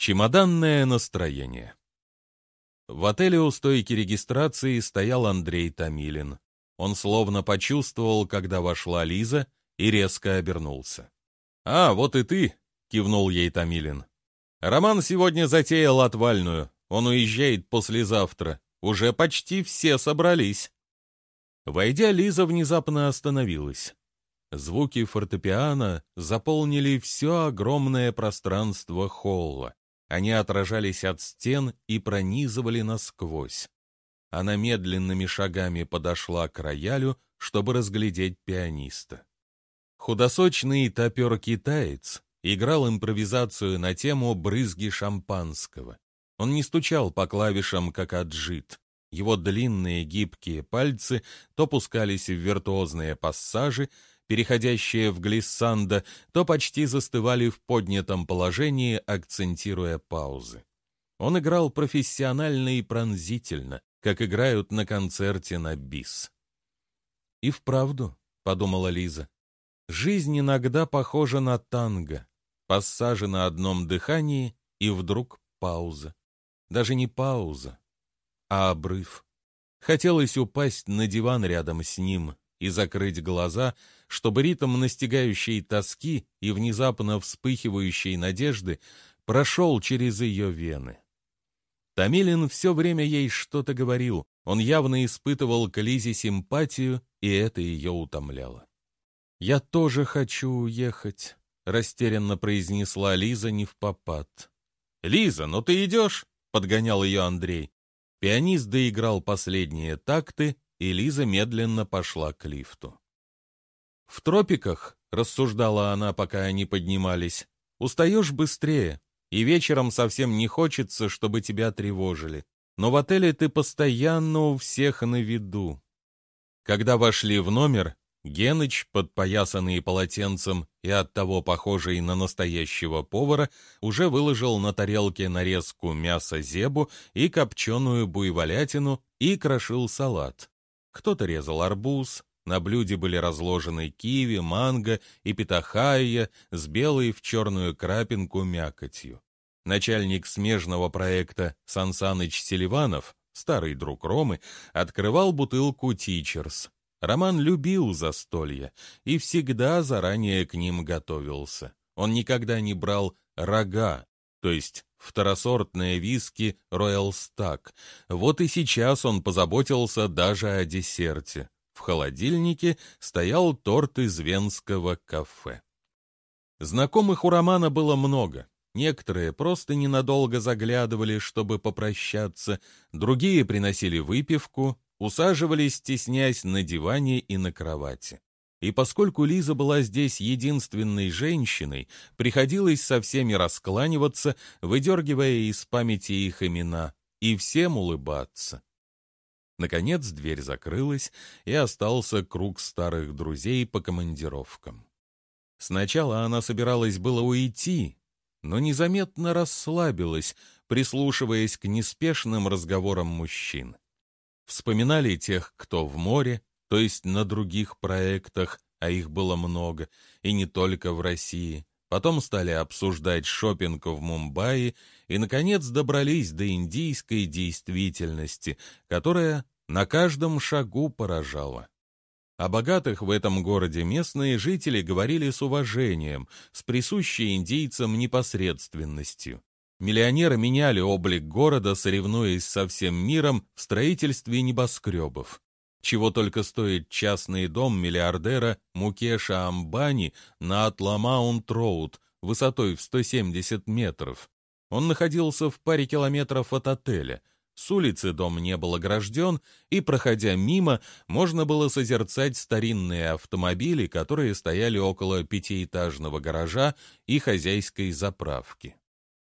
Чемоданное настроение. В отеле у стойки регистрации стоял Андрей Томилин. Он словно почувствовал, когда вошла Лиза, и резко обернулся. «А, вот и ты!» — кивнул ей Томилин. «Роман сегодня затеял отвальную. Он уезжает послезавтра. Уже почти все собрались». Войдя, Лиза внезапно остановилась. Звуки фортепиано заполнили все огромное пространство холла. Они отражались от стен и пронизывали насквозь. Она медленными шагами подошла к роялю, чтобы разглядеть пианиста. Худосочный топер-китаец играл импровизацию на тему брызги шампанского. Он не стучал по клавишам, как аджит. Его длинные гибкие пальцы то пускались в виртуозные пассажи, переходящие в глиссандо, то почти застывали в поднятом положении, акцентируя паузы. Он играл профессионально и пронзительно, как играют на концерте на бис. «И вправду», — подумала Лиза, — «жизнь иногда похожа на танго, пассажи на одном дыхании, и вдруг пауза. Даже не пауза, а обрыв. Хотелось упасть на диван рядом с ним, и закрыть глаза, чтобы ритм настигающей тоски и внезапно вспыхивающей надежды прошел через ее вены. Томилин все время ей что-то говорил, он явно испытывал к Лизе симпатию, и это ее утомляло. «Я тоже хочу уехать», — растерянно произнесла Лиза не в попад. «Лиза, ну ты идешь?» — подгонял ее Андрей. Пианист доиграл последние такты, и Лиза медленно пошла к лифту. «В тропиках», — рассуждала она, пока они поднимались, — «устаешь быстрее, и вечером совсем не хочется, чтобы тебя тревожили. Но в отеле ты постоянно у всех на виду». Когда вошли в номер, Геныч, подпоясанный полотенцем и оттого похожий на настоящего повара, уже выложил на тарелке нарезку мяса зебу и копченую буйволятину и крошил салат. Кто-то резал арбуз, на блюде были разложены киви, манго и питахайя с белой в черную крапинку мякотью. Начальник смежного проекта Сансаныч Селиванов, старый друг Ромы, открывал бутылку «Тичерс». Роман любил застолья и всегда заранее к ним готовился. Он никогда не брал рога, то есть второсортные виски Royal Stack. Вот и сейчас он позаботился даже о десерте. В холодильнике стоял торт из венского кафе. Знакомых у Романа было много. Некоторые просто ненадолго заглядывали, чтобы попрощаться, другие приносили выпивку, усаживались, стесняясь, на диване и на кровати. И поскольку Лиза была здесь единственной женщиной, приходилось со всеми раскланиваться, выдергивая из памяти их имена, и всем улыбаться. Наконец дверь закрылась, и остался круг старых друзей по командировкам. Сначала она собиралась было уйти, но незаметно расслабилась, прислушиваясь к неспешным разговорам мужчин. Вспоминали тех, кто в море, то есть на других проектах, а их было много, и не только в России. Потом стали обсуждать шопинг в Мумбаи и, наконец, добрались до индийской действительности, которая на каждом шагу поражала. О богатых в этом городе местные жители говорили с уважением, с присущей индийцам непосредственностью. Миллионеры меняли облик города, соревнуясь со всем миром в строительстве небоскребов. Чего только стоит частный дом миллиардера Мукеша Амбани на Алтамаунт-Роуд высотой в 170 метров. Он находился в паре километров от отеля. С улицы дом не был огражден, и, проходя мимо, можно было созерцать старинные автомобили, которые стояли около пятиэтажного гаража и хозяйской заправки.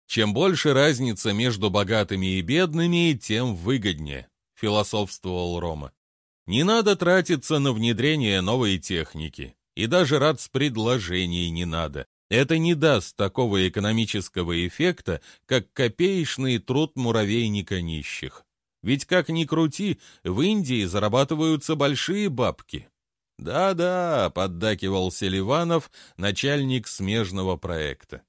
Чем больше разница между богатыми и бедными, тем выгоднее, философствовал Рома. Не надо тратиться на внедрение новой техники. И даже рад с предложений не надо. Это не даст такого экономического эффекта, как копеечный труд муравейника нищих. Ведь как ни крути, в Индии зарабатываются большие бабки. «Да-да», — поддакивал Селиванов, начальник смежного проекта.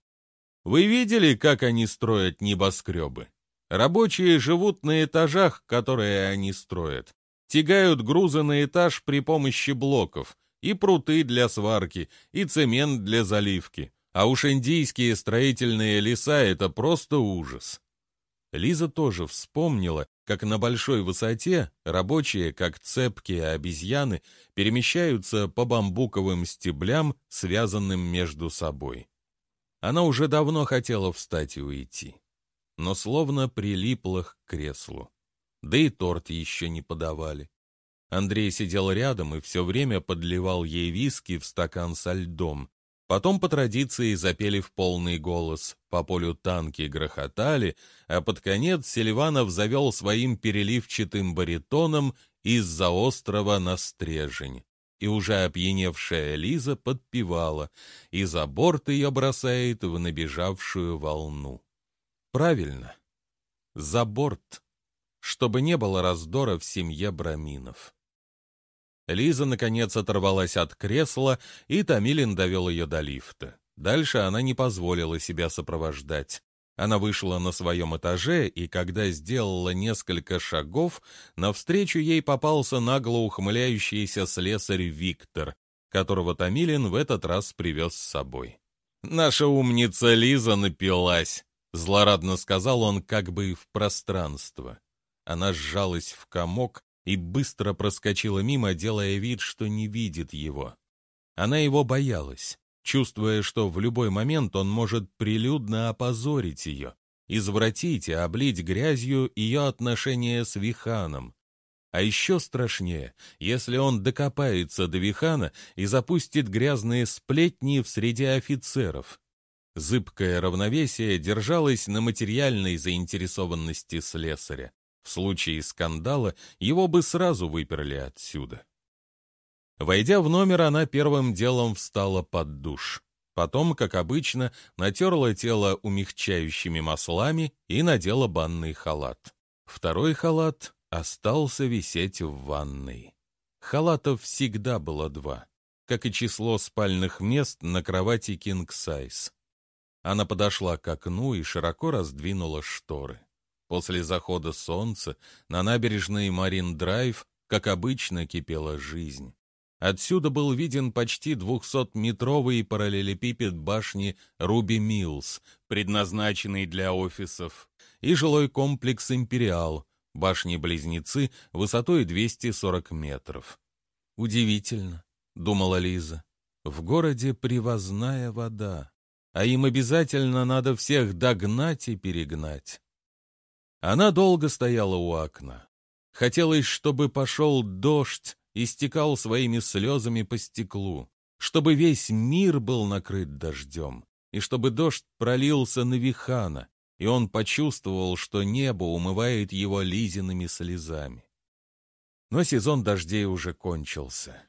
Вы видели, как они строят небоскребы? Рабочие живут на этажах, которые они строят. Тягают грузы на этаж при помощи блоков, и пруты для сварки, и цемент для заливки. А уж индийские строительные леса — это просто ужас. Лиза тоже вспомнила, как на большой высоте рабочие, как цепкие обезьяны, перемещаются по бамбуковым стеблям, связанным между собой. Она уже давно хотела встать и уйти, но словно прилипла к креслу. Да и торт еще не подавали. Андрей сидел рядом и все время подливал ей виски в стакан со льдом, Потом по традиции запели в полный голос, по полю танки грохотали, а под конец Селиванов завел своим переливчатым баритоном из-за острова на стрежень. И уже опьяневшая Лиза подпевала, и за борт ее бросает в набежавшую волну. Правильно, за борт, чтобы не было раздора в семье Браминов. Лиза, наконец, оторвалась от кресла, и Томилин довел ее до лифта. Дальше она не позволила себя сопровождать. Она вышла на своем этаже, и когда сделала несколько шагов, навстречу ей попался нагло ухмыляющийся слесарь Виктор, которого Томилин в этот раз привез с собой. «Наша умница Лиза напилась», — злорадно сказал он как бы в пространство. Она сжалась в комок, и быстро проскочила мимо, делая вид, что не видит его. Она его боялась, чувствуя, что в любой момент он может прилюдно опозорить ее, извратить и облить грязью ее отношения с Виханом. А еще страшнее, если он докопается до Вихана и запустит грязные сплетни в среде офицеров. Зыбкое равновесие держалось на материальной заинтересованности слесаря. В случае скандала его бы сразу выперли отсюда. Войдя в номер, она первым делом встала под душ. Потом, как обычно, натерла тело умягчающими маслами и надела банный халат. Второй халат остался висеть в ванной. Халатов всегда было два, как и число спальных мест на кровати King Size. Она подошла к окну и широко раздвинула шторы. После захода солнца на набережной Марин-Драйв, как обычно, кипела жизнь. Отсюда был виден почти двухсотметровый параллелепипед башни Руби Миллс, предназначенный для офисов, и жилой комплекс «Империал», башни-близнецы высотой 240 метров. «Удивительно», — думала Лиза, — «в городе привозная вода, а им обязательно надо всех догнать и перегнать». Она долго стояла у окна. Хотелось, чтобы пошел дождь и стекал своими слезами по стеклу, чтобы весь мир был накрыт дождем, и чтобы дождь пролился на Вихана, и он почувствовал, что небо умывает его лизиными слезами. Но сезон дождей уже кончился.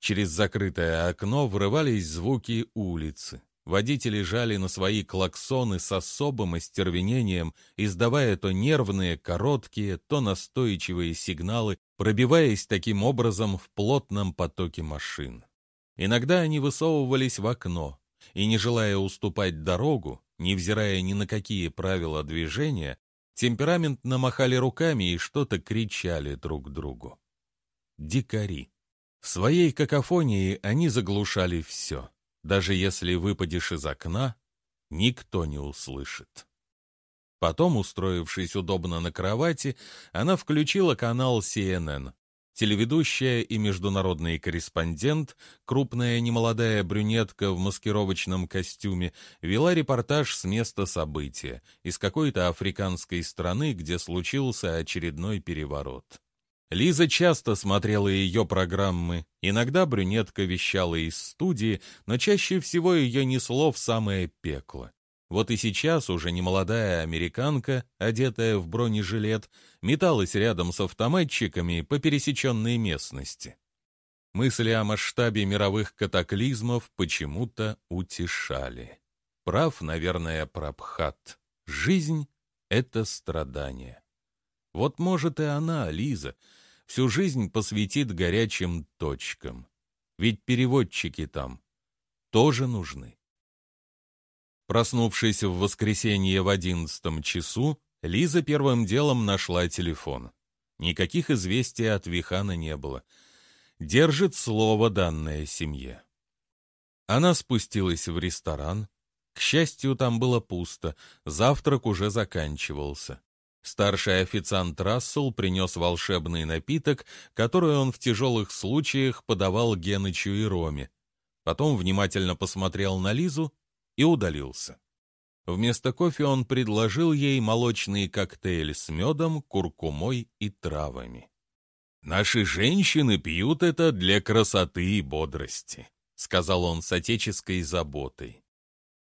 Через закрытое окно врывались звуки улицы. Водители жали на свои клаксоны с особым остервенением, издавая то нервные, короткие, то настойчивые сигналы, пробиваясь таким образом в плотном потоке машин. Иногда они высовывались в окно, и, не желая уступать дорогу, невзирая ни на какие правила движения, темпераментно махали руками и что-то кричали друг другу. Дикари. В своей какофонии они заглушали все. Даже если выпадешь из окна, никто не услышит. Потом, устроившись удобно на кровати, она включила канал CNN. Телеведущая и международный корреспондент, крупная немолодая брюнетка в маскировочном костюме, вела репортаж с места события, из какой-то африканской страны, где случился очередной переворот. Лиза часто смотрела ее программы. Иногда брюнетка вещала из студии, но чаще всего ее несло в самое пекло. Вот и сейчас уже немолодая американка, одетая в бронежилет, металась рядом с автоматчиками по пересеченной местности. Мысли о масштабе мировых катаклизмов почему-то утешали. Прав, наверное, Прабхат. Жизнь — это страдание. Вот может и она, Лиза, всю жизнь посвятит горячим точкам. Ведь переводчики там тоже нужны. Проснувшись в воскресенье в одиннадцатом часу, Лиза первым делом нашла телефон. Никаких известий от Вихана не было. Держит слово данное семье. Она спустилась в ресторан. К счастью, там было пусто, завтрак уже заканчивался. Старший официант Рассел принес волшебный напиток, который он в тяжелых случаях подавал Генычу и Роме. Потом внимательно посмотрел на Лизу и удалился. Вместо кофе он предложил ей молочный коктейль с медом, куркумой и травами. «Наши женщины пьют это для красоты и бодрости», — сказал он с отеческой заботой.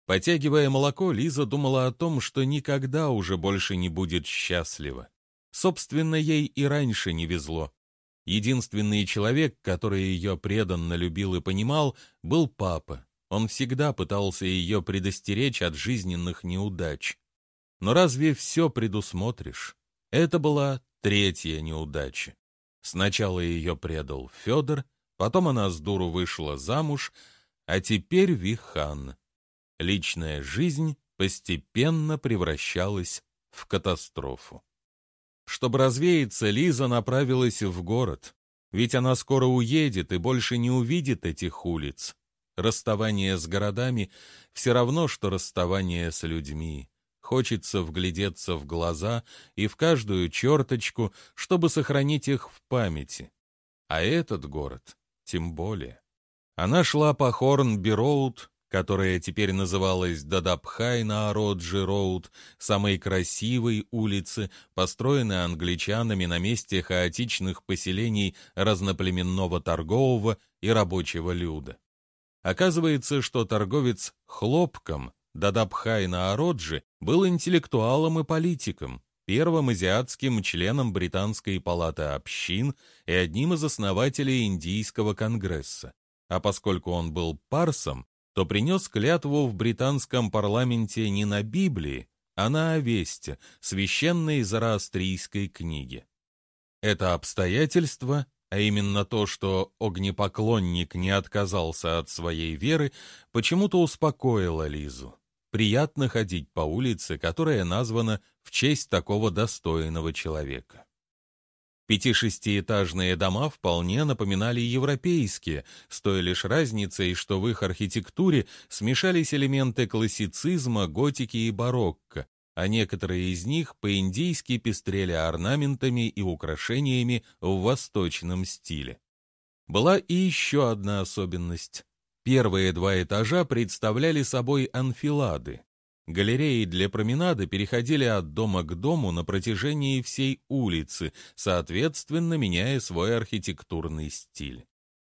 Потягивая молоко, Лиза думала о том, что никогда уже больше не будет счастлива. Собственно, ей и раньше не везло. Единственный человек, который ее преданно любил и понимал, был папа. Он всегда пытался ее предостеречь от жизненных неудач. Но разве все предусмотришь? Это была третья неудача. Сначала ее предал Федор, потом она с дуру вышла замуж, а теперь Вихан. Личная жизнь постепенно превращалась в катастрофу. Чтобы развеяться, Лиза направилась в город, ведь она скоро уедет и больше не увидит этих улиц. Расставание с городами все равно, что расставание с людьми. Хочется вглядеться в глаза и в каждую черточку, чтобы сохранить их в памяти. А этот город тем более. Она шла по Хорнби-Роуд, которая теперь называлась Дадабхай на Ороджи-Роуд, самой красивой улицы, построенной англичанами на месте хаотичных поселений разноплеменного торгового и рабочего люда. Оказывается, что торговец хлопком Дадабхай на Ороджи был интеллектуалом и политиком, первым азиатским членом Британской палаты общин и одним из основателей Индийского конгресса. А поскольку он был парсом, то принес клятву в британском парламенте не на Библии, а на Овесте, священной зороастрийской книге. Это обстоятельство, а именно то, что огнепоклонник не отказался от своей веры, почему-то успокоило Лизу. Приятно ходить по улице, которая названа в честь такого достойного человека. Пяти-шестиэтажные дома вполне напоминали европейские, с той лишь разницей, что в их архитектуре смешались элементы классицизма, готики и барокко, а некоторые из них по-индийски пестрели орнаментами и украшениями в восточном стиле. Была и еще одна особенность. Первые два этажа представляли собой анфилады, Галереи для променада переходили от дома к дому на протяжении всей улицы, соответственно, меняя свой архитектурный стиль.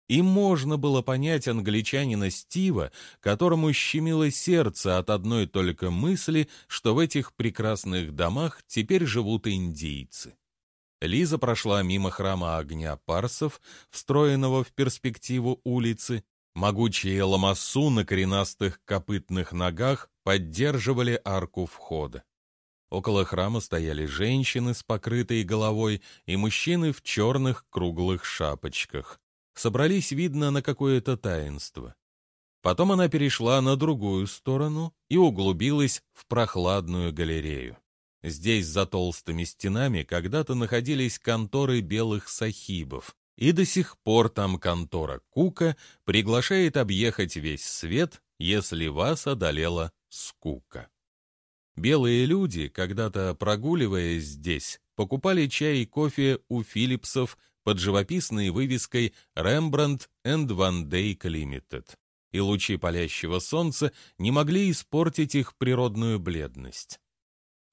И можно было понять англичанина Стива, которому щемило сердце от одной только мысли, что в этих прекрасных домах теперь живут индийцы. Лиза прошла мимо храма огня парсов, встроенного в перспективу улицы, Могучие ламассу на коренастых копытных ногах поддерживали арку входа. Около храма стояли женщины с покрытой головой и мужчины в черных круглых шапочках. Собрались, видно, на какое-то таинство. Потом она перешла на другую сторону и углубилась в прохладную галерею. Здесь за толстыми стенами когда-то находились конторы белых сахибов, и до сих пор там контора Кука приглашает объехать весь свет, если вас одолела скука. Белые люди, когда-то прогуливаясь здесь, покупали чай и кофе у Филлипсов под живописной вывеской «Рембрандт энд Ван Дейк Лимитед», и лучи палящего солнца не могли испортить их природную бледность.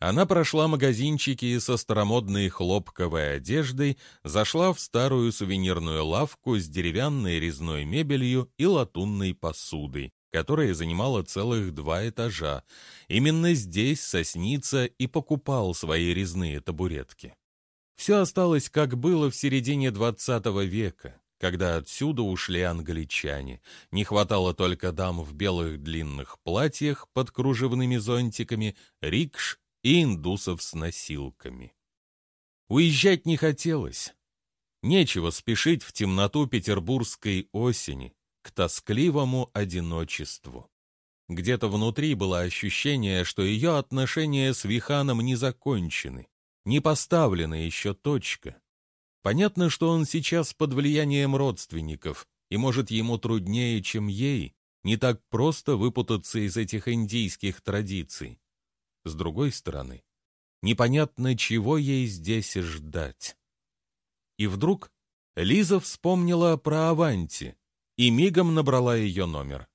Она прошла магазинчики со старомодной хлопковой одеждой, зашла в старую сувенирную лавку с деревянной резной мебелью и латунной посудой, которая занимала целых два этажа. Именно здесь Сосница и покупал свои резные табуретки. Все осталось, как было в середине XX века, когда отсюда ушли англичане. Не хватало только дам в белых длинных платьях под кружевными зонтиками, рикш и индусов с носилками. Уезжать не хотелось. Нечего спешить в темноту петербургской осени, к тоскливому одиночеству. Где-то внутри было ощущение, что ее отношения с Виханом не закончены, не поставлена еще точка. Понятно, что он сейчас под влиянием родственников, и, может, ему труднее, чем ей, не так просто выпутаться из этих индийских традиций. С другой стороны, непонятно, чего ей здесь ждать. И вдруг Лиза вспомнила про Аванти и мигом набрала ее номер.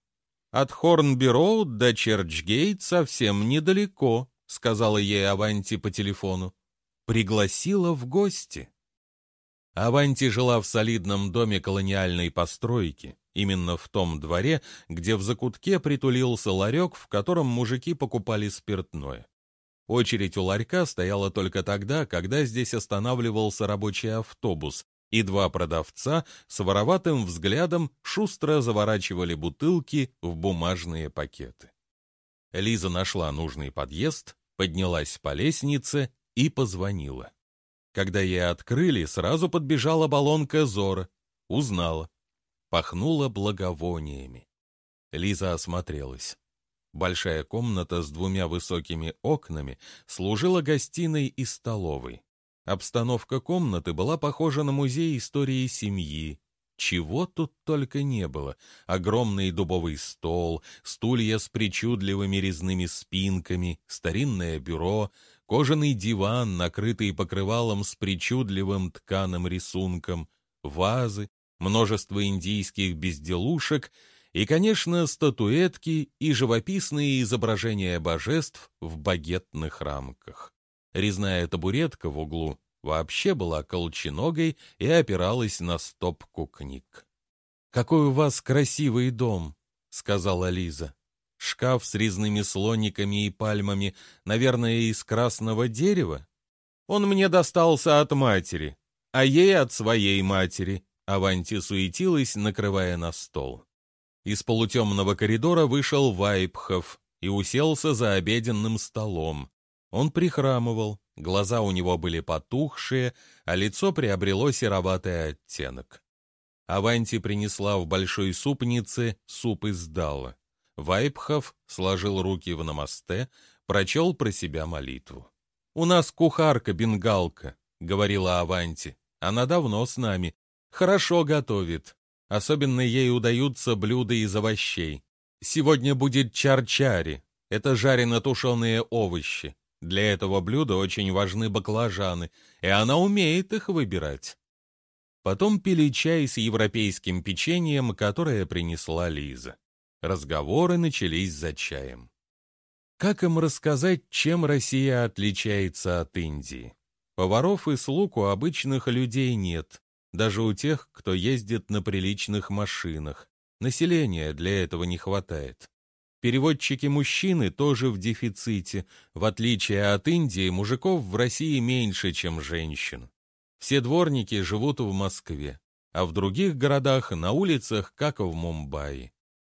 «От Хорнбюро до Черчгейт совсем недалеко», — сказала ей Аванти по телефону. «Пригласила в гости». Аванти жила в солидном доме колониальной постройки, именно в том дворе, где в закутке притулился ларек, в котором мужики покупали спиртное. Очередь у ларька стояла только тогда, когда здесь останавливался рабочий автобус, и два продавца с вороватым взглядом шустро заворачивали бутылки в бумажные пакеты. Лиза нашла нужный подъезд, поднялась по лестнице и позвонила. Когда ей открыли, сразу подбежала баллонка Зора, узнала. Пахнуло благовониями. Лиза осмотрелась. Большая комната с двумя высокими окнами служила гостиной и столовой. Обстановка комнаты была похожа на музей истории семьи. Чего тут только не было. Огромный дубовый стол, стулья с причудливыми резными спинками, старинное бюро, кожаный диван, накрытый покрывалом с причудливым тканым рисунком, вазы, множество индийских безделушек и, конечно, статуэтки и живописные изображения божеств в багетных рамках. Резная табуретка в углу вообще была колченогой и опиралась на стопку книг. «Какой у вас красивый дом», — сказала Лиза. «Шкаф с резными слониками и пальмами, наверное, из красного дерева? Он мне достался от матери, а ей от своей матери». Аванти суетилась, накрывая на стол. Из полутемного коридора вышел Вайпхов и уселся за обеденным столом. Он прихрамывал, глаза у него были потухшие, а лицо приобрело сероватый оттенок. Аванти принесла в большой супнице суп из дала. Вайпхов сложил руки в намасте, прочел про себя молитву. «У нас кухарка-бенгалка», — говорила Аванти. «Она давно с нами. Хорошо готовит. Особенно ей удаются блюда из овощей. Сегодня будет чарчари. Это жарено-тушеные овощи. Для этого блюда очень важны баклажаны, и она умеет их выбирать. Потом пили чай с европейским печеньем, которое принесла Лиза. Разговоры начались за чаем. Как им рассказать, чем Россия отличается от Индии? Поваров и слуг у обычных людей нет, даже у тех, кто ездит на приличных машинах. Населения для этого не хватает. Переводчики-мужчины тоже в дефиците. В отличие от Индии, мужиков в России меньше, чем женщин. Все дворники живут в Москве, а в других городах на улицах, как в Мумбаи.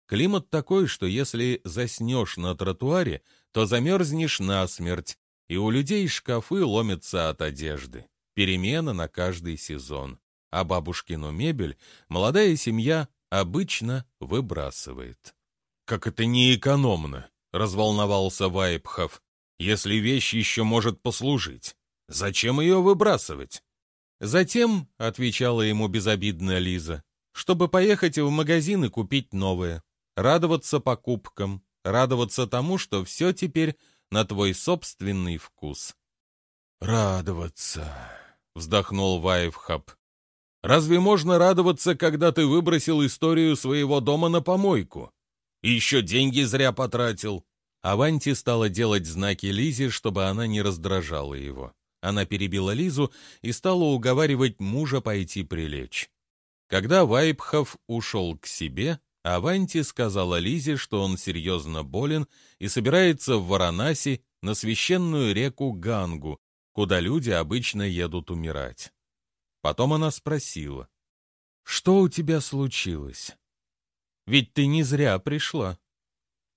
Климат такой, что если заснешь на тротуаре, то замерзнешь насмерть, и у людей шкафы ломятся от одежды. Перемена на каждый сезон. А бабушкину мебель молодая семья обычно выбрасывает. «Как это неэкономно!» — разволновался Вайпхов. «Если вещь еще может послужить, зачем ее выбрасывать?» «Затем», — отвечала ему безобидная Лиза, «чтобы поехать в магазин и купить новое, радоваться покупкам, радоваться тому, что все теперь на твой собственный вкус». «Радоваться», — вздохнул Вайфхаб. «Разве можно радоваться, когда ты выбросил историю своего дома на помойку? Еще деньги зря потратил. Аванти стала делать знаки Лизе, чтобы она не раздражала его. Она перебила Лизу и стала уговаривать мужа пойти прилечь. Когда Вайпхов ушел к себе, Аванти сказала Лизе, что он серьезно болен и собирается в Варанаси на священную реку Гангу, куда люди обычно едут умирать. Потом она спросила, «Что у тебя случилось?» Ведь ты не зря пришла.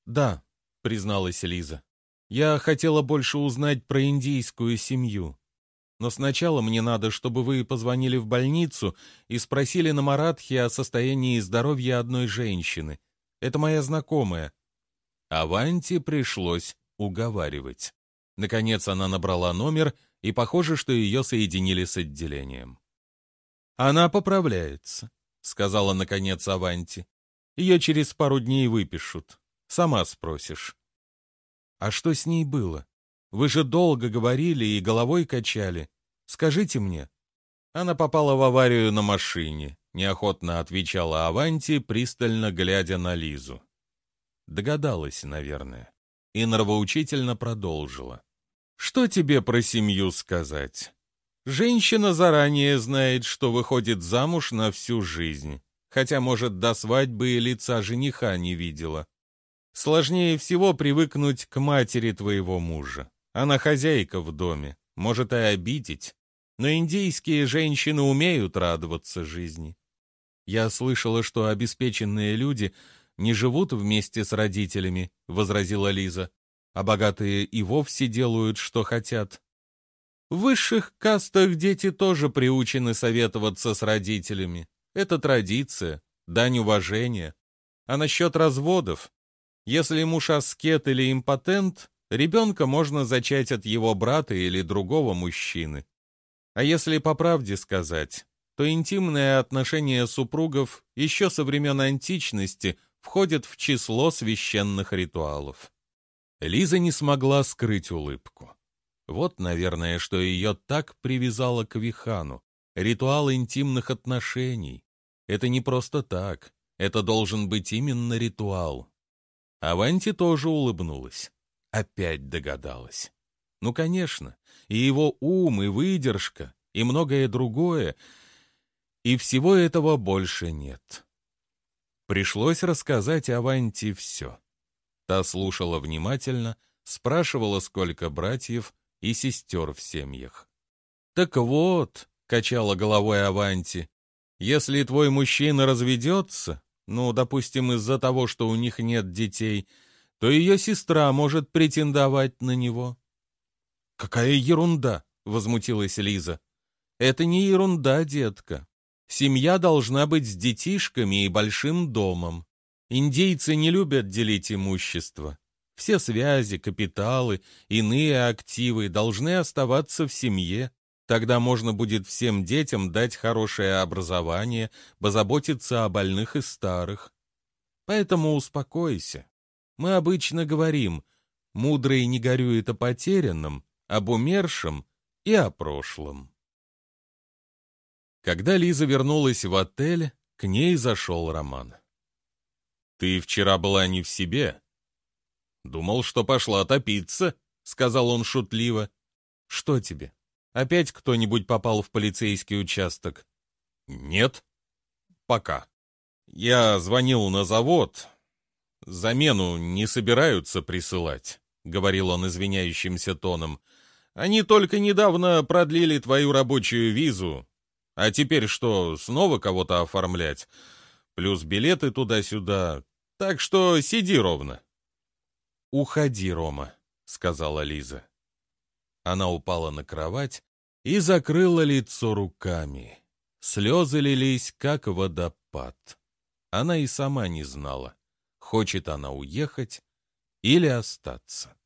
Да, призналась Лиза. Я хотела больше узнать про индийскую семью. Но сначала мне надо, чтобы вы позвонили в больницу и спросили на Маратхе о состоянии здоровья одной женщины. Это моя знакомая. Аванти пришлось уговаривать. Наконец она набрала номер, и похоже, что ее соединили с отделением. «Она поправляется», — сказала наконец Аванти. «Ее через пару дней выпишут. Сама спросишь». «А что с ней было? Вы же долго говорили и головой качали. Скажите мне». Она попала в аварию на машине, неохотно отвечала Аванти, пристально глядя на Лизу. Догадалась, наверное. И нравоучительно продолжила. «Что тебе про семью сказать? Женщина заранее знает, что выходит замуж на всю жизнь, хотя, может, до свадьбы и лица жениха не видела. Сложнее всего привыкнуть к матери твоего мужа. Она хозяйка в доме, может и обидеть. Но индийские женщины умеют радоваться жизни. Я слышала, что обеспеченные люди не живут вместе с родителями, возразила Лиза, а богатые и вовсе делают, что хотят. В высших кастах дети тоже приучены советоваться с родителями. Это традиция, дань уважения. А насчет разводов? Если муж аскет или импотент, ребенка можно зачать от его брата или другого мужчины. А если по правде сказать, то интимные отношения супругов еще со времен античности входят в число священных ритуалов. Лиза не смогла скрыть улыбку. Вот, наверное, что ее так привязало к Вихану. Ритуал интимных отношений. Это не просто так. Это должен быть именно ритуал. Аванти тоже улыбнулась. Опять догадалась. Ну, конечно, и его ум, и выдержка, и многое другое. И всего этого больше нет. Пришлось рассказать Аванти все. Та слушала внимательно, спрашивала, сколько братьев и сестер в семьях. «Так вот», — качала головой Аванти, — «если твой мужчина разведется, ну, допустим, из-за того, что у них нет детей, то ее сестра может претендовать на него. «Какая ерунда!» — возмутилась Лиза. «Это не ерунда, детка. Семья должна быть с детишками и большим домом. Индейцы не любят делить имущество. Все связи, капиталы, иные активы должны оставаться в семье. Тогда можно будет всем детям дать хорошее образование, позаботиться о больных и старых. Поэтому успокойся. Мы обычно говорим, мудрый не горюет о потерянном, об умершем и о прошлом. Когда Лиза вернулась в отель, к ней зашел Роман. «Ты вчера была не в себе?» «Думал, что пошла топиться», — сказал он шутливо. «Что тебе? Опять кто-нибудь попал в полицейский участок?» «Нет. Пока. Я звонил на завод. Замену не собираются присылать», — говорил он извиняющимся тоном. Они только недавно продлили твою рабочую визу. А теперь что, снова кого-то оформлять? Плюс билеты туда-сюда. Так что сиди ровно. «Уходи, Рома», — сказала Лиза. Она упала на кровать и закрыла лицо руками. Слезы лились, как водопад. Она и сама не знала, хочет она уехать или остаться.